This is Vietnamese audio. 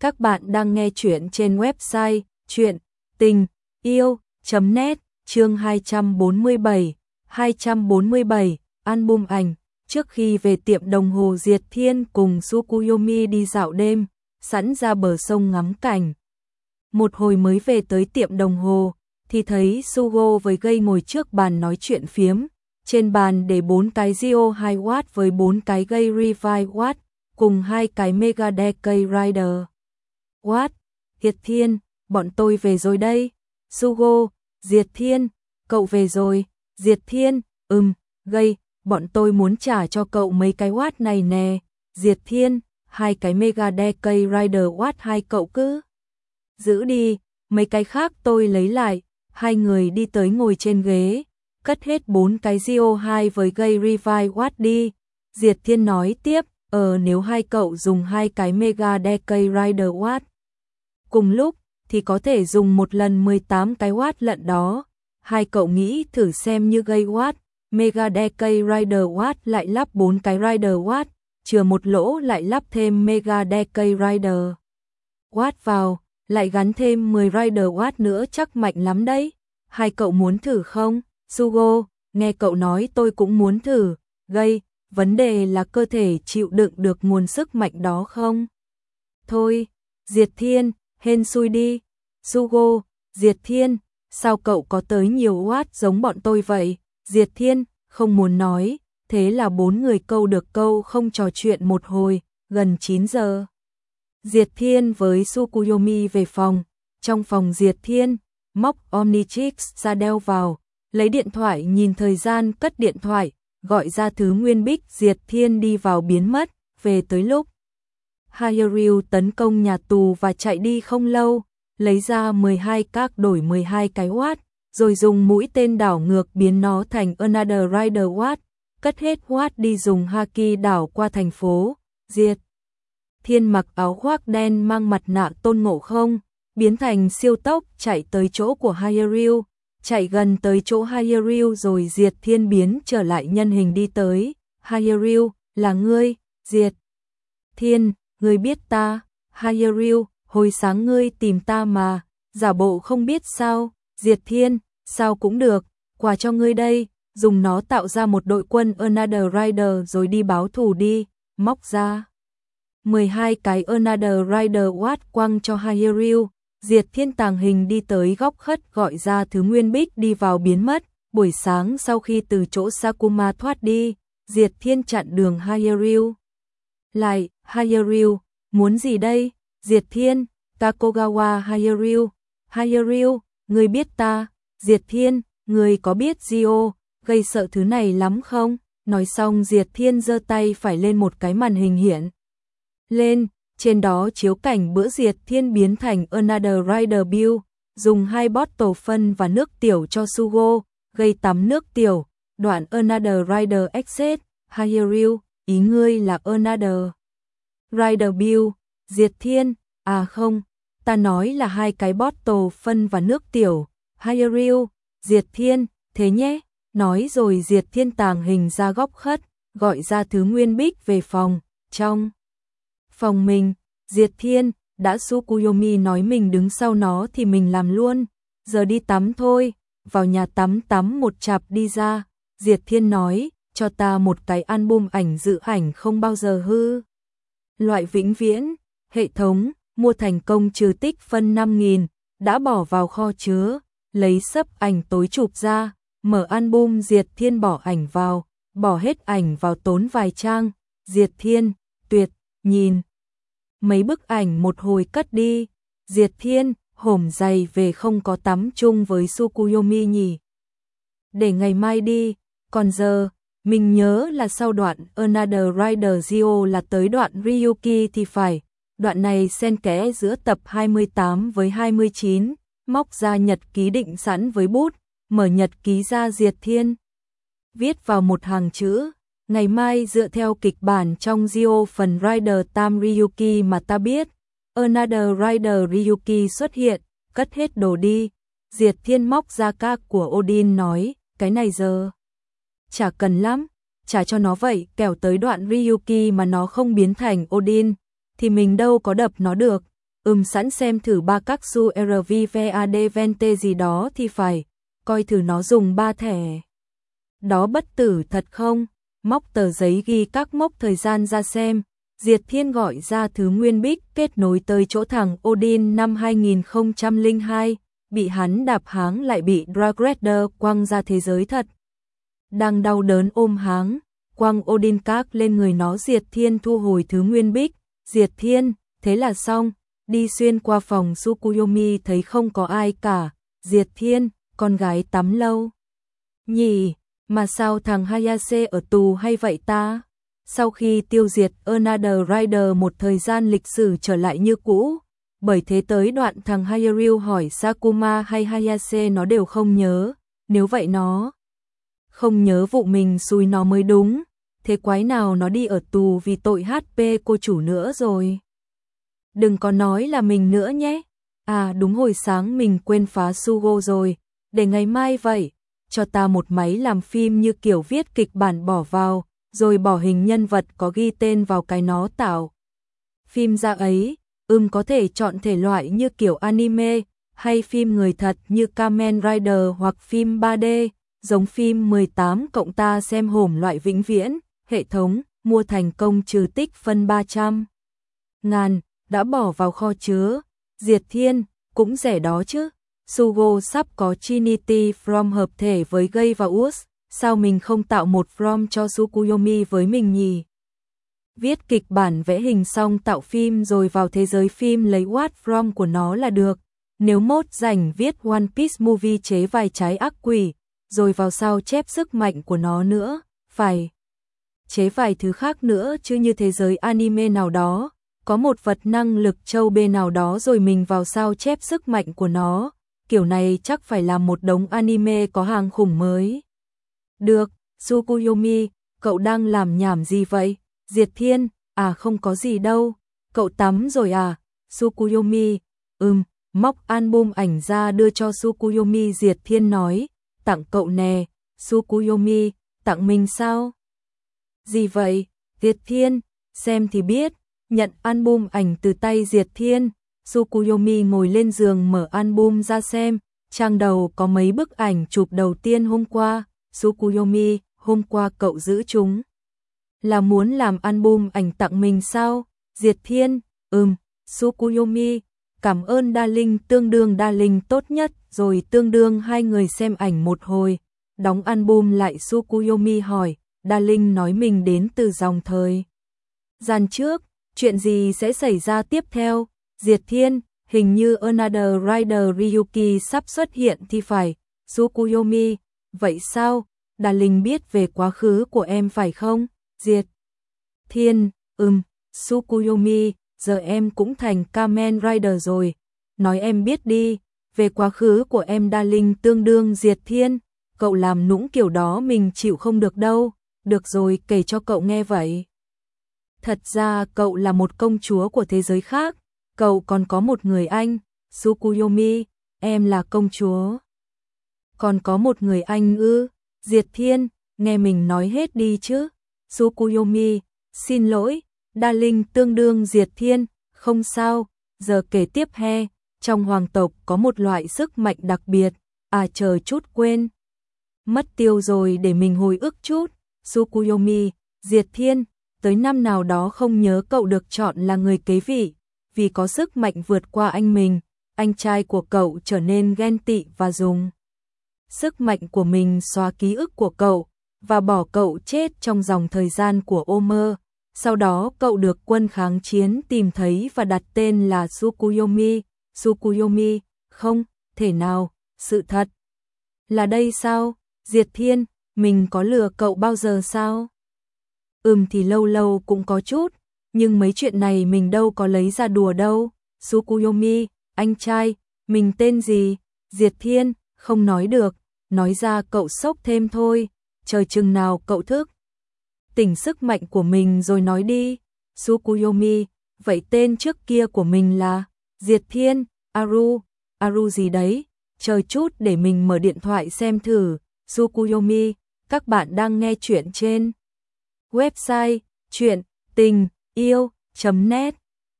Các bạn đang nghe chuyện trên website chuyện tình yêu.net chương 247, 247, album ảnh. Trước khi về tiệm đồng hồ Diệt Thiên cùng Sukuyomi đi dạo đêm, sẵn ra bờ sông ngắm cảnh. Một hồi mới về tới tiệm đồng hồ, thì thấy Sugo với gây ngồi trước bàn nói chuyện phiếm. Trên bàn để bốn cái Zio 2W với bốn cái gây Revive Watt, cùng hai cái Mega Decay Rider. What? Hiệt Thiên, bọn tôi về rồi đây. Sugo, Diệt Thiên, cậu về rồi. Diệt Thiên, ừm, gây, bọn tôi muốn trả cho cậu mấy cái watt này nè. Diệt Thiên, hai cái Mega Decay Rider watt hai cậu cứ. Giữ đi, mấy cái khác tôi lấy lại. Hai người đi tới ngồi trên ghế, cất hết bốn cái ZO2 với gây Revive Watt đi. Diệt Thiên nói tiếp, ờ nếu hai cậu dùng hai cái Mega Decay Rider Watt cùng lúc thì có thể dùng một lần 18 cái watt lận đó. Hai cậu nghĩ thử xem như gây watt, Mega Decay Rider Watt lại lắp 4 cái Rider Watt, chừa một lỗ lại lắp thêm Mega Decay Rider Watt vào, lại gắn thêm 10 Rider Watt nữa chắc mạnh lắm đấy. Hai cậu muốn thử không? Sugo, nghe cậu nói tôi cũng muốn thử, gây, vấn đề là cơ thể chịu đựng được nguồn sức mạnh đó không? Thôi, Diệt Thiên, hên xui đi. Sugo, Diệt Thiên, sao cậu có tới nhiều watt giống bọn tôi vậy? Diệt Thiên, không muốn nói, thế là bốn người câu được câu không trò chuyện một hồi, gần 9 giờ. Diệt Thiên với Sukuyomi về phòng, trong phòng Diệt Thiên, móc Omnitrix ra đeo vào, lấy điện thoại nhìn thời gian cất điện thoại, gọi ra thứ nguyên bích Diệt Thiên đi vào biến mất, về tới lúc. Hayeryu tấn công nhà tù và chạy đi không lâu, lấy ra 12 các đổi 12 cái watt, rồi dùng mũi tên đảo ngược biến nó thành Another Rider Watt, cất hết watt đi dùng Haki đảo qua thành phố, diệt. Thiên mặc áo khoác đen mang mặt nạ tôn ngộ không, biến thành siêu tốc chạy tới chỗ của Hayeryu, chạy gần tới chỗ Hayeryu rồi diệt thiên biến trở lại nhân hình đi tới, Hayeryu, là ngươi, diệt. Thiên, ngươi biết ta, Hayaryu, hồi sáng ngươi tìm ta mà, giả bộ không biết sao, diệt thiên, sao cũng được, quà cho ngươi đây, dùng nó tạo ra một đội quân Another Rider rồi đi báo thù đi, móc ra. 12 cái Another Rider Watt quăng cho Hayaryu, diệt thiên tàng hình đi tới góc khất gọi ra thứ nguyên bích đi vào biến mất, buổi sáng sau khi từ chỗ Sakuma thoát đi, diệt thiên chặn đường Hayaryu. Lại, Hayaryu, muốn gì đây? Diệt Thiên, Takogawa Hayaryu, Hayaryu, người biết ta, Diệt Thiên, người có biết Gio, gây sợ thứ này lắm không? Nói xong Diệt Thiên giơ tay phải lên một cái màn hình hiện. Lên, trên đó chiếu cảnh bữa Diệt Thiên biến thành Another Rider Bill, dùng hai bottle phân và nước tiểu cho Sugo, gây tắm nước tiểu, đoạn Another Rider Exit, Hayaryu, ý ngươi là Another. Rider Bill, Diệt Thiên, à không, ta nói là hai cái bottle phân và nước tiểu, Hayaryu, Diệt Thiên, thế nhé, nói rồi Diệt Thiên tàng hình ra góc khất, gọi ra thứ nguyên bích về phòng, trong phòng mình, Diệt Thiên, đã Sukuyomi nói mình đứng sau nó thì mình làm luôn, giờ đi tắm thôi, vào nhà tắm tắm một chạp đi ra, Diệt Thiên nói, cho ta một cái album ảnh dự ảnh không bao giờ hư. Loại vĩnh viễn, hệ thống, mua thành công trừ tích phân 5.000, đã bỏ vào kho chứa, lấy sấp ảnh tối chụp ra, mở album Diệt Thiên bỏ ảnh vào, bỏ hết ảnh vào tốn vài trang, Diệt Thiên, tuyệt, nhìn. Mấy bức ảnh một hồi cất đi, Diệt Thiên, hổm dày về không có tắm chung với Sukuyomi nhỉ. Để ngày mai đi, còn giờ, mình nhớ là sau đoạn Another Rider Zio là tới đoạn Ryuki thì phải, đoạn này xen kẽ giữa tập 28 với 29, móc ra nhật ký định sẵn với bút, mở nhật ký ra diệt thiên. Viết vào một hàng chữ, ngày mai dựa theo kịch bản trong Zio phần Rider Tam Ryuki mà ta biết, Another Rider Ryuki xuất hiện, cất hết đồ đi, diệt thiên móc ra ca của Odin nói, cái này giờ chả cần lắm, trả cho nó vậy, kẻo tới đoạn Ryuki mà nó không biến thành Odin, thì mình đâu có đập nó được. ừm sẵn xem thử ba các su RVVAD Vente gì đó thì phải, coi thử nó dùng ba thẻ. Đó bất tử thật không? Móc tờ giấy ghi các mốc thời gian ra xem, Diệt Thiên gọi ra thứ nguyên bích kết nối tới chỗ thằng Odin năm 2002, bị hắn đạp háng lại bị Dragredder quăng ra thế giới thật. Đang đau đớn ôm háng, quăng Odin các lên người nó Diệt Thiên thu hồi thứ nguyên bích, Diệt Thiên, thế là xong, đi xuyên qua phòng Sukuyomi thấy không có ai cả, Diệt Thiên, con gái tắm lâu. Nhỉ, mà sao thằng Hayase ở tù hay vậy ta? Sau khi tiêu diệt Another Rider một thời gian lịch sử trở lại như cũ, bởi thế tới đoạn thằng Hayaryu hỏi Sakuma hay Hayase nó đều không nhớ, nếu vậy nó không nhớ vụ mình xui nó mới đúng, thế quái nào nó đi ở tù vì tội HP cô chủ nữa rồi. Đừng có nói là mình nữa nhé. À đúng hồi sáng mình quên phá Sugo rồi, để ngày mai vậy, cho ta một máy làm phim như kiểu viết kịch bản bỏ vào, rồi bỏ hình nhân vật có ghi tên vào cái nó tạo. Phim ra ấy, ưm có thể chọn thể loại như kiểu anime, hay phim người thật như Kamen Rider hoặc phim 3D, giống phim 18 cộng ta xem hổm loại vĩnh viễn, hệ thống, mua thành công trừ tích phân 300. Ngàn, đã bỏ vào kho chứa, diệt thiên, cũng rẻ đó chứ. Sugo sắp có Trinity From hợp thể với Gay và Us, sao mình không tạo một From cho Sukuyomi với mình nhỉ? Viết kịch bản vẽ hình xong tạo phim rồi vào thế giới phim lấy What From của nó là được. Nếu mốt rảnh viết One Piece Movie chế vài trái ác quỷ, rồi vào sau chép sức mạnh của nó nữa, phải chế vài thứ khác nữa chứ như thế giới anime nào đó, có một vật năng lực châu bê nào đó rồi mình vào sao chép sức mạnh của nó, kiểu này chắc phải làm một đống anime có hàng khủng mới. Được, Sukuyomi, cậu đang làm nhảm gì vậy? Diệt Thiên, à không có gì đâu, cậu tắm rồi à? Sukuyomi, ừm, móc album ảnh ra đưa cho Sukuyomi Diệt Thiên nói, tặng cậu nè, Sukuyomi, tặng mình sao? Gì vậy? Diệt Thiên, xem thì biết, nhận album ảnh từ tay Diệt Thiên, Sukuyomi ngồi lên giường mở album ra xem, trang đầu có mấy bức ảnh chụp đầu tiên hôm qua, Sukuyomi, hôm qua cậu giữ chúng. Là muốn làm album ảnh tặng mình sao? Diệt Thiên, ừm, Sukuyomi, cảm ơn Đa Linh tương đương Đa Linh tốt nhất, rồi tương đương hai người xem ảnh một hồi. Đóng album lại Sukuyomi hỏi, Đa Linh nói mình đến từ dòng thời. Gian trước, chuyện gì sẽ xảy ra tiếp theo? Diệt Thiên, hình như Another Rider Ryuki sắp xuất hiện thì phải. Sukuyomi, vậy sao? Đà Linh biết về quá khứ của em phải không? Diệt Thiên, ừm, Sukuyomi, giờ em cũng thành Kamen Rider rồi. Nói em biết đi, về quá khứ của em darling tương đương Diệt Thiên, cậu làm nũng kiểu đó mình chịu không được đâu. Được rồi, kể cho cậu nghe vậy. Thật ra cậu là một công chúa của thế giới khác, cậu còn có một người anh, Sukuyomi, em là công chúa. Còn có một người anh ư, Diệt Thiên, nghe mình nói hết đi chứ. Sukuyomi, xin lỗi, Đa Linh tương đương Diệt Thiên, không sao, giờ kể tiếp he, trong hoàng tộc có một loại sức mạnh đặc biệt, à chờ chút quên. Mất tiêu rồi để mình hồi ức chút, Sukuyomi, Diệt Thiên, tới năm nào đó không nhớ cậu được chọn là người kế vị, vì có sức mạnh vượt qua anh mình, anh trai của cậu trở nên ghen tị và dùng sức mạnh của mình xóa ký ức của cậu và bỏ cậu chết trong dòng thời gian của ô mơ. Sau đó cậu được quân kháng chiến tìm thấy và đặt tên là Sukuyomi. Sukuyomi, không, thể nào, sự thật. Là đây sao? Diệt Thiên, mình có lừa cậu bao giờ sao? Ừm thì lâu lâu cũng có chút, nhưng mấy chuyện này mình đâu có lấy ra đùa đâu. Sukuyomi, anh trai, mình tên gì? Diệt Thiên, không nói được, nói ra cậu sốc thêm thôi, chờ chừng nào cậu thức. Tỉnh sức mạnh của mình rồi nói đi. Sukuyomi, vậy tên trước kia của mình là Diệt Thiên, Aru, Aru gì đấy? Chờ chút để mình mở điện thoại xem thử. Sukuyomi, các bạn đang nghe chuyện trên website chuyện tình yêu.net